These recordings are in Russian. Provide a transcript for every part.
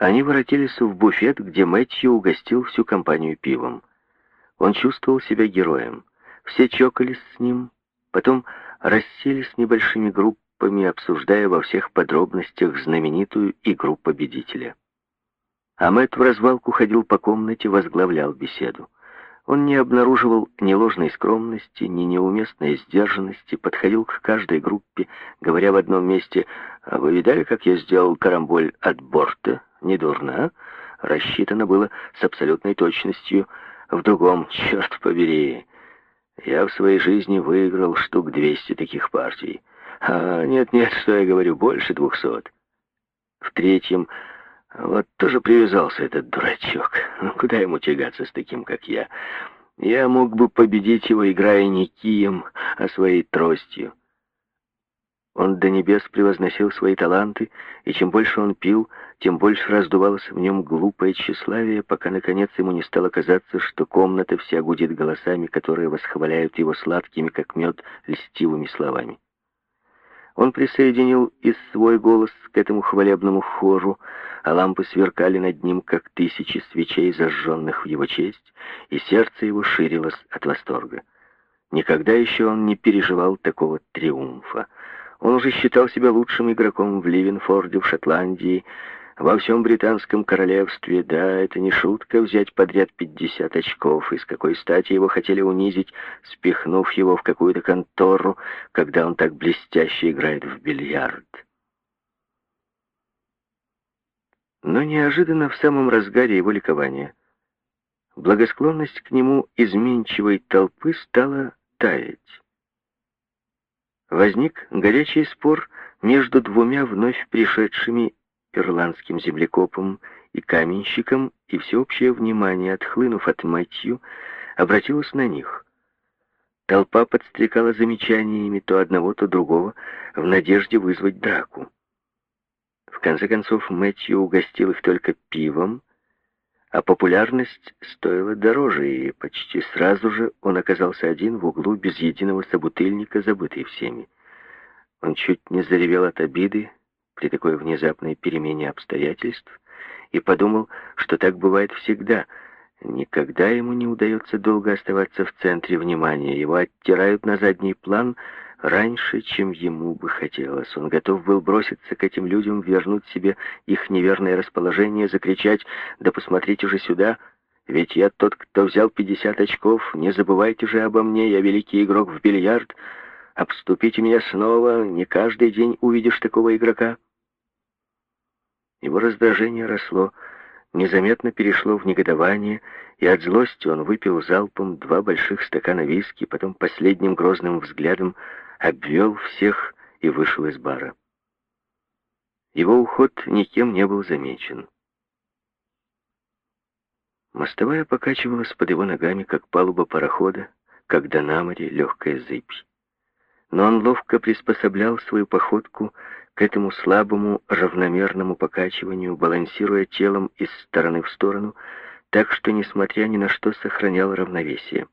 Они воротились в буфет, где Мэтью угостил всю компанию пивом. Он чувствовал себя героем. Все чокались с ним, потом расселись небольшими группами, обсуждая во всех подробностях знаменитую игру победителя. А Мэтт в развалку ходил по комнате, возглавлял беседу. Он не обнаруживал ни ложной скромности, ни неуместной сдержанности, подходил к каждой группе, говоря в одном месте, «А вы видали, как я сделал карамболь от борта? Недурно, а?» Рассчитано было с абсолютной точностью. В другом, черт побери, я в своей жизни выиграл штук 200 таких партий. А нет-нет, что я говорю, больше двухсот. В третьем, вот тоже привязался этот дурачок. Ну, куда ему тягаться с таким, как я? Я мог бы победить его, играя не кием, а своей тростью. Он до небес превозносил свои таланты, и чем больше он пил, тем больше раздувалось в нем глупое тщеславие, пока, наконец, ему не стало казаться, что комната вся гудит голосами, которые восхваляют его сладкими, как мед, льстивыми словами. Он присоединил и свой голос к этому хвалебному хору, а лампы сверкали над ним, как тысячи свечей, зажженных в его честь, и сердце его ширилось от восторга. Никогда еще он не переживал такого триумфа. Он уже считал себя лучшим игроком в Ливенфорде, в Шотландии, во всем британском королевстве. Да, это не шутка взять подряд 50 очков, и с какой стати его хотели унизить, спихнув его в какую-то контору, когда он так блестяще играет в бильярд. Но неожиданно в самом разгаре его ликования благосклонность к нему изменчивой толпы стала таять возник горячий спор между двумя вновь пришедшими ирландским землекопом и каменщиком, и всеобщее внимание, отхлынув от Мэтью, обратилось на них. Толпа подстрекала замечаниями то одного, то другого, в надежде вызвать драку. В конце концов, Мэтью угостил их только пивом, а популярность стоила дороже, и почти сразу же он оказался один в углу без единого собутыльника, забытый всеми. Он чуть не заревел от обиды при такой внезапной перемене обстоятельств и подумал, что так бывает всегда. Никогда ему не удается долго оставаться в центре внимания. Его оттирают на задний план — раньше, чем ему бы хотелось. Он готов был броситься к этим людям, вернуть себе их неверное расположение, закричать «Да посмотрите же сюда!» Ведь я тот, кто взял 50 очков. Не забывайте же обо мне, я великий игрок в бильярд. Обступите меня снова, не каждый день увидишь такого игрока. Его раздражение росло, незаметно перешло в негодование, и от злости он выпил залпом два больших стакана виски, потом последним грозным взглядом обвел всех и вышел из бара. Его уход никем не был замечен. Мостовая покачивалась под его ногами, как палуба парохода, когда на море легкая зыбь. Но он ловко приспособлял свою походку этому слабому, равномерному покачиванию, балансируя телом из стороны в сторону, так что, несмотря ни на что, сохранял равновесие.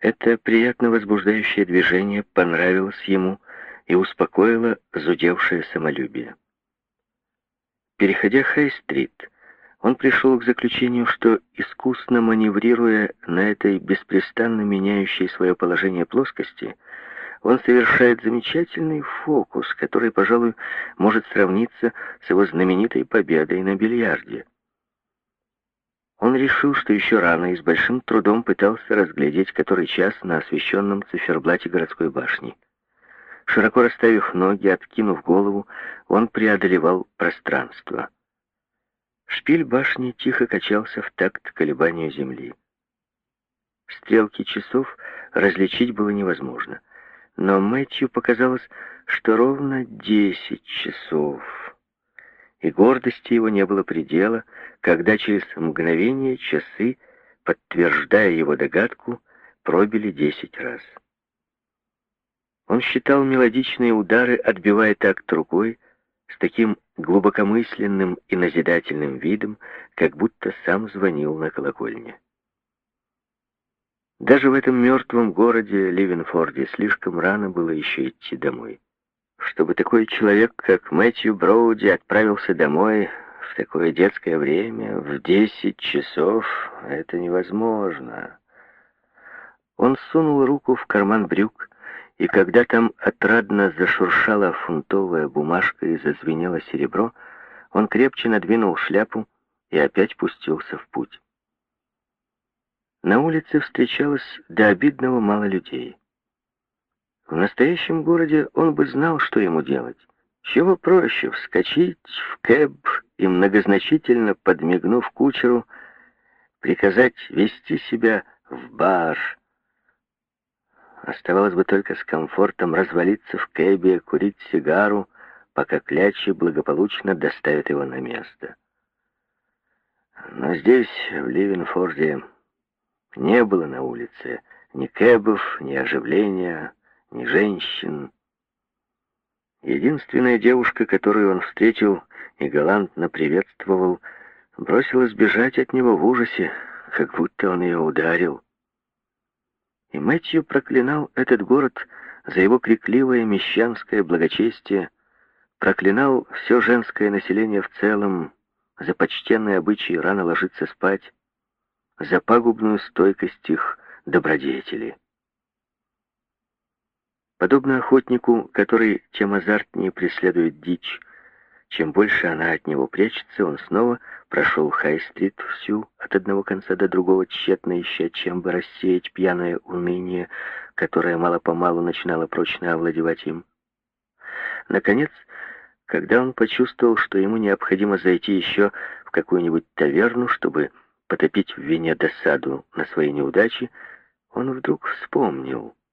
Это приятно возбуждающее движение понравилось ему и успокоило зудевшее самолюбие. Переходя Хай-стрит, он пришел к заключению, что, искусно маневрируя на этой беспрестанно меняющей свое положение плоскости, он совершает замечательный фокус, который, пожалуй, может сравниться с его знаменитой победой на бильярде. Он решил, что еще рано и с большим трудом пытался разглядеть который час на освещенном циферблате городской башни. Широко расставив ноги, откинув голову, он преодолевал пространство. Шпиль башни тихо качался в такт колебанию земли. Стрелки часов различить было невозможно, но Мэтью показалось, что ровно десять часов и гордости его не было предела, когда через мгновение часы, подтверждая его догадку, пробили десять раз. Он считал мелодичные удары, отбивая такт рукой, с таким глубокомысленным и назидательным видом, как будто сам звонил на колокольне. Даже в этом мертвом городе Ливенфорде слишком рано было еще идти домой. Чтобы такой человек, как Мэтью Броуди, отправился домой, в такое детское время, в десять часов, это невозможно. Он сунул руку в карман брюк, и когда там отрадно зашуршала фунтовая бумажка и зазвенело серебро, он крепче надвинул шляпу и опять пустился в путь. На улице встречалось до обидного мало людей. В настоящем городе он бы знал, что ему делать. Чего проще вскочить в кэб и, многозначительно подмигнув кучеру, приказать вести себя в бар. Оставалось бы только с комфортом развалиться в кэбе, курить сигару, пока клячи благополучно доставят его на место. Но здесь, в Ливенфорде, не было на улице ни кэбов, ни оживления, ни женщин. Единственная девушка, которую он встретил и галантно приветствовал, бросилась бежать от него в ужасе, как будто он ее ударил. И Мэтью проклинал этот город за его крикливое мещанское благочестие, проклинал все женское население в целом, за почтенные обычаи рано ложиться спать, за пагубную стойкость их добродетели. Подобно охотнику, который тем азартнее преследует дичь, чем больше она от него прячется, он снова прошел Хай-стрит всю, от одного конца до другого, тщетно ища, чем бы рассеять пьяное уныние, которое мало-помалу начинало прочно овладевать им. Наконец, когда он почувствовал, что ему необходимо зайти еще в какую-нибудь таверну, чтобы потопить в вине досаду на свои неудачи, он вдруг вспомнил —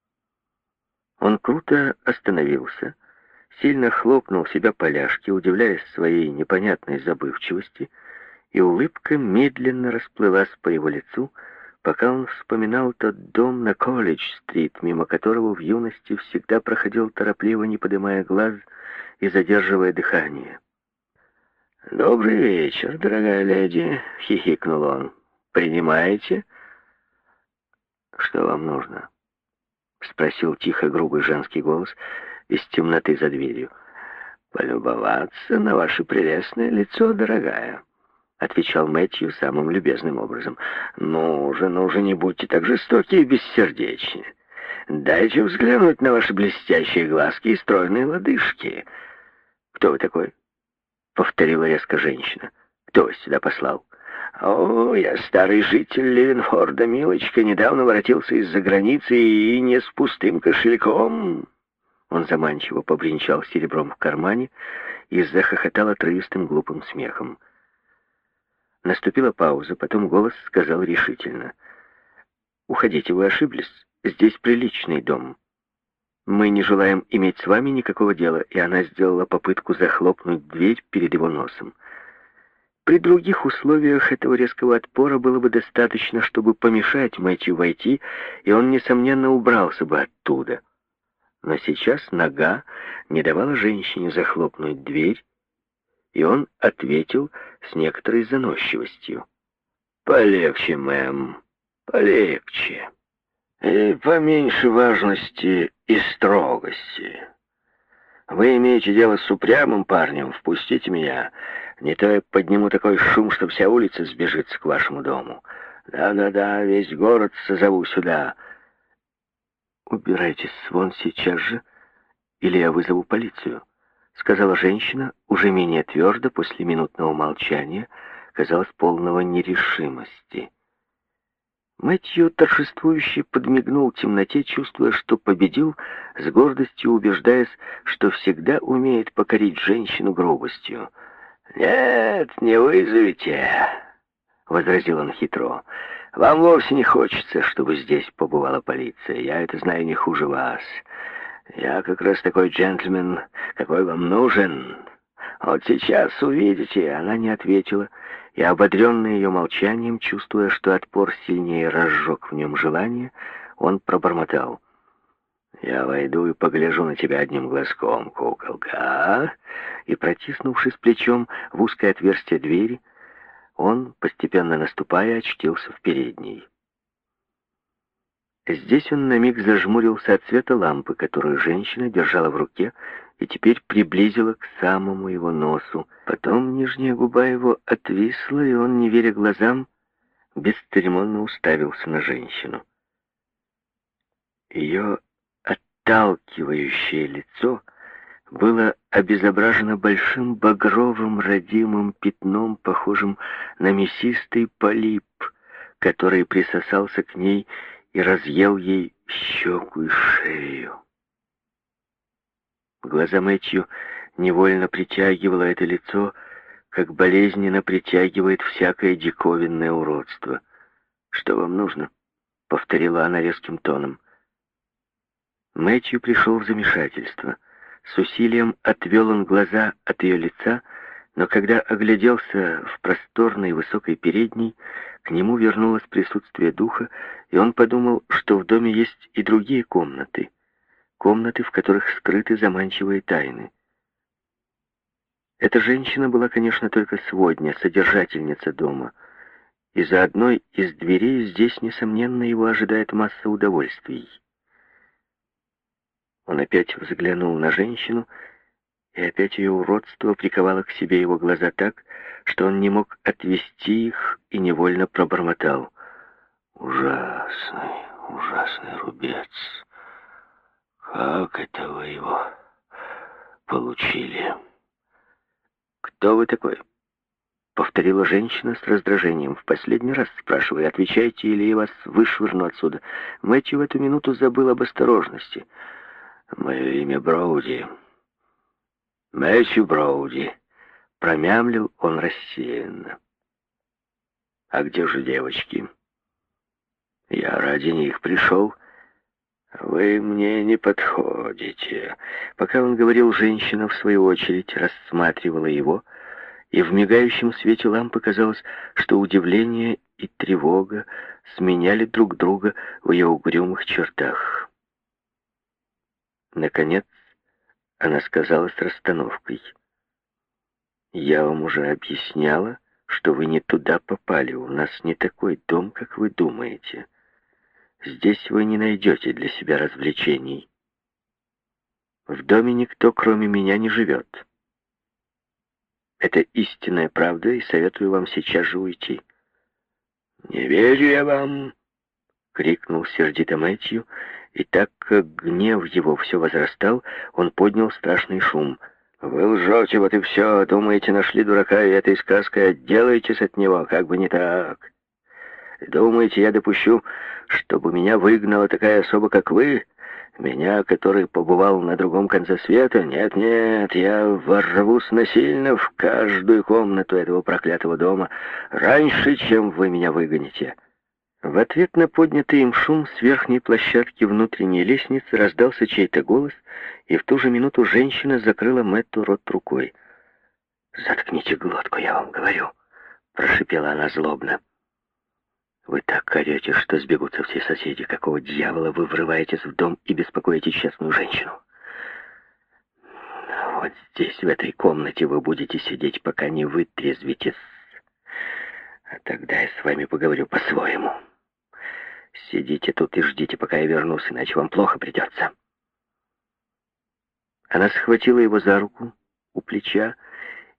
он круто остановился, сильно хлопнул себя поляшки, удивляясь своей непонятной забывчивости, и улыбка медленно расплылась по его лицу, пока он вспоминал тот дом на Колледж-стрит, мимо которого в юности всегда проходил торопливо, не поднимая глаз и задерживая дыхание. «Добрый вечер, дорогая леди», — хихикнул он. «Принимаете?» «Что вам нужно?» — спросил тихо грубый женский голос из темноты за дверью. «Полюбоваться на ваше прелестное лицо, дорогая», — отвечал Мэтью самым любезным образом. «Ну же, ну же, не будьте так жестоки и бессердечны. Дайте взглянуть на ваши блестящие глазки и стройные лодыжки». «Кто вы такой?» — повторила резко женщина. «Кто вас сюда послал?» «О, я старый житель Ливенфорда, милочка, недавно воротился из-за границы и не с пустым кошельком». Он заманчиво побренчал серебром в кармане и захохотал отрывистым глупым смехом. Наступила пауза, потом голос сказал решительно. «Уходите, вы ошиблись. Здесь приличный дом. Мы не желаем иметь с вами никакого дела». И она сделала попытку захлопнуть дверь перед его носом. При других условиях этого резкого отпора было бы достаточно, чтобы помешать Мэтью войти, и он, несомненно, убрался бы оттуда. Но сейчас нога не давала женщине захлопнуть дверь, и он ответил с некоторой заносчивостью. «Полегче, мэм, полегче. И поменьше важности и строгости. Вы имеете дело с упрямым парнем, впустите меня». Не то я подниму такой шум, что вся улица сбежится к вашему дому. Да-да-да, весь город созову сюда. Убирайтесь вон сейчас же, или я вызову полицию, сказала женщина, уже менее твердо, после минутного молчания, казалось, полного нерешимости. Мэтью торжествующе подмигнул темноте, чувствуя, что победил, с гордостью убеждаясь, что всегда умеет покорить женщину грубостью — «Нет, не вызовете», — возразил он хитро. «Вам вовсе не хочется, чтобы здесь побывала полиция. Я это знаю не хуже вас. Я как раз такой джентльмен, какой вам нужен. Вот сейчас увидите». Она не ответила, и, ободренный ее молчанием, чувствуя, что отпор сильнее разжег в нем желание, он пробормотал. «Я войду и погляжу на тебя одним глазком, куколка, а?» И, протиснувшись плечом в узкое отверстие двери, он, постепенно наступая, очтился в передней. Здесь он на миг зажмурился от света лампы, которую женщина держала в руке, и теперь приблизила к самому его носу. Потом нижняя губа его отвисла, и он, не веря глазам, бесцеремонно уставился на женщину. Ее отталкивающее лицо было обезображено большим багровым родимым пятном, похожим на мясистый полип, который присосался к ней и разъел ей щеку и шею. Глаза Мэтью невольно притягивало это лицо, как болезненно притягивает всякое диковинное уродство. «Что вам нужно?» — повторила она резким тоном. Мэтью пришел в замешательство. С усилием отвел он глаза от ее лица, но когда огляделся в просторной высокой передней, к нему вернулось присутствие духа, и он подумал, что в доме есть и другие комнаты, комнаты, в которых скрыты заманчивые тайны. Эта женщина была, конечно, только сводня, содержательница дома, и за одной из дверей здесь, несомненно, его ожидает масса удовольствий. Он опять взглянул на женщину, и опять ее уродство приковало к себе его глаза так, что он не мог отвести их и невольно пробормотал. «Ужасный, ужасный рубец! Как это вы его получили?» «Кто вы такой?» Повторила женщина с раздражением. «В последний раз спрашиваю, отвечайте, или я вас вышвырну отсюда». Мэтью в эту минуту забыл об осторожности. «Мое имя Броуди». «Мэтью Броуди», — промямлил он рассеянно. «А где же девочки?» «Я ради них пришел». «Вы мне не подходите». Пока он говорил, женщина, в свою очередь, рассматривала его, и в мигающем свете лампы казалось, что удивление и тревога сменяли друг друга в ее угрюмых чертах. Наконец, она сказала с расстановкой. «Я вам уже объясняла, что вы не туда попали. У нас не такой дом, как вы думаете». Здесь вы не найдете для себя развлечений. В доме никто, кроме меня, не живет. Это истинная правда, и советую вам сейчас же уйти. «Не верю я вам!» — крикнул сердито Мэтью, и так как гнев его все возрастал, он поднял страшный шум. «Вы лжете, вот и все. Думаете, нашли дурака, и этой сказкой отделаетесь от него, как бы не так. Думаете, я допущу, чтобы меня выгнала такая особа, как вы? Меня, который побывал на другом конце света? Нет-нет, я ворвусь насильно в каждую комнату этого проклятого дома раньше, чем вы меня выгоните». В ответ на поднятый им шум с верхней площадки внутренней лестницы раздался чей-то голос, и в ту же минуту женщина закрыла Мэтту рот рукой. «Заткните глотку, я вам говорю», — прошипела она злобно. Вы так орете, что сбегутся все соседи. Какого дьявола вы врываетесь в дом и беспокоите честную женщину? Вот здесь, в этой комнате, вы будете сидеть, пока не вытрезвитесь. А тогда я с вами поговорю по-своему. Сидите тут и ждите, пока я вернусь, иначе вам плохо придется. Она схватила его за руку у плеча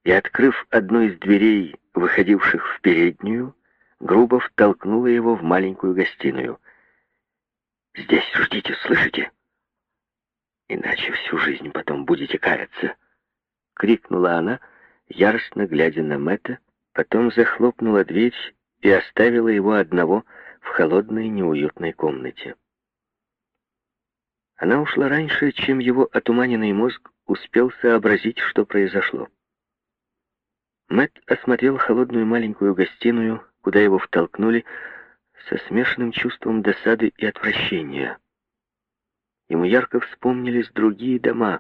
и, открыв одну из дверей, выходивших в переднюю, грубо втолкнула его в маленькую гостиную. «Здесь ждите, слышите? Иначе всю жизнь потом будете каяться!» — крикнула она, яростно глядя на Мэтта, потом захлопнула дверь и оставила его одного в холодной неуютной комнате. Она ушла раньше, чем его отуманенный мозг успел сообразить, что произошло. Мэтт осмотрел холодную маленькую гостиную, куда его втолкнули, со смешанным чувством досады и отвращения. Ему ярко вспомнились другие дома,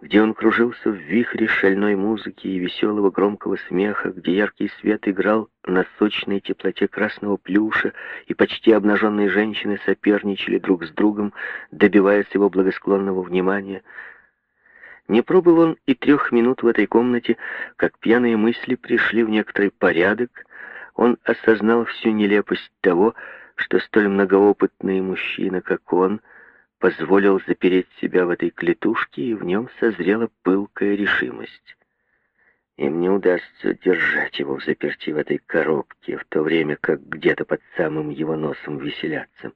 где он кружился в вихре шальной музыки и веселого громкого смеха, где яркий свет играл на сочной теплоте красного плюша, и почти обнаженные женщины соперничали друг с другом, добиваясь его благосклонного внимания. Не пробыл он и трех минут в этой комнате, как пьяные мысли пришли в некоторый порядок, он осознал всю нелепость того, что столь многоопытный мужчина, как он, позволил запереть себя в этой клетушке, и в нем созрела пылкая решимость. Им не удастся держать его в заперти в этой коробке, в то время как где-то под самым его носом веселятся.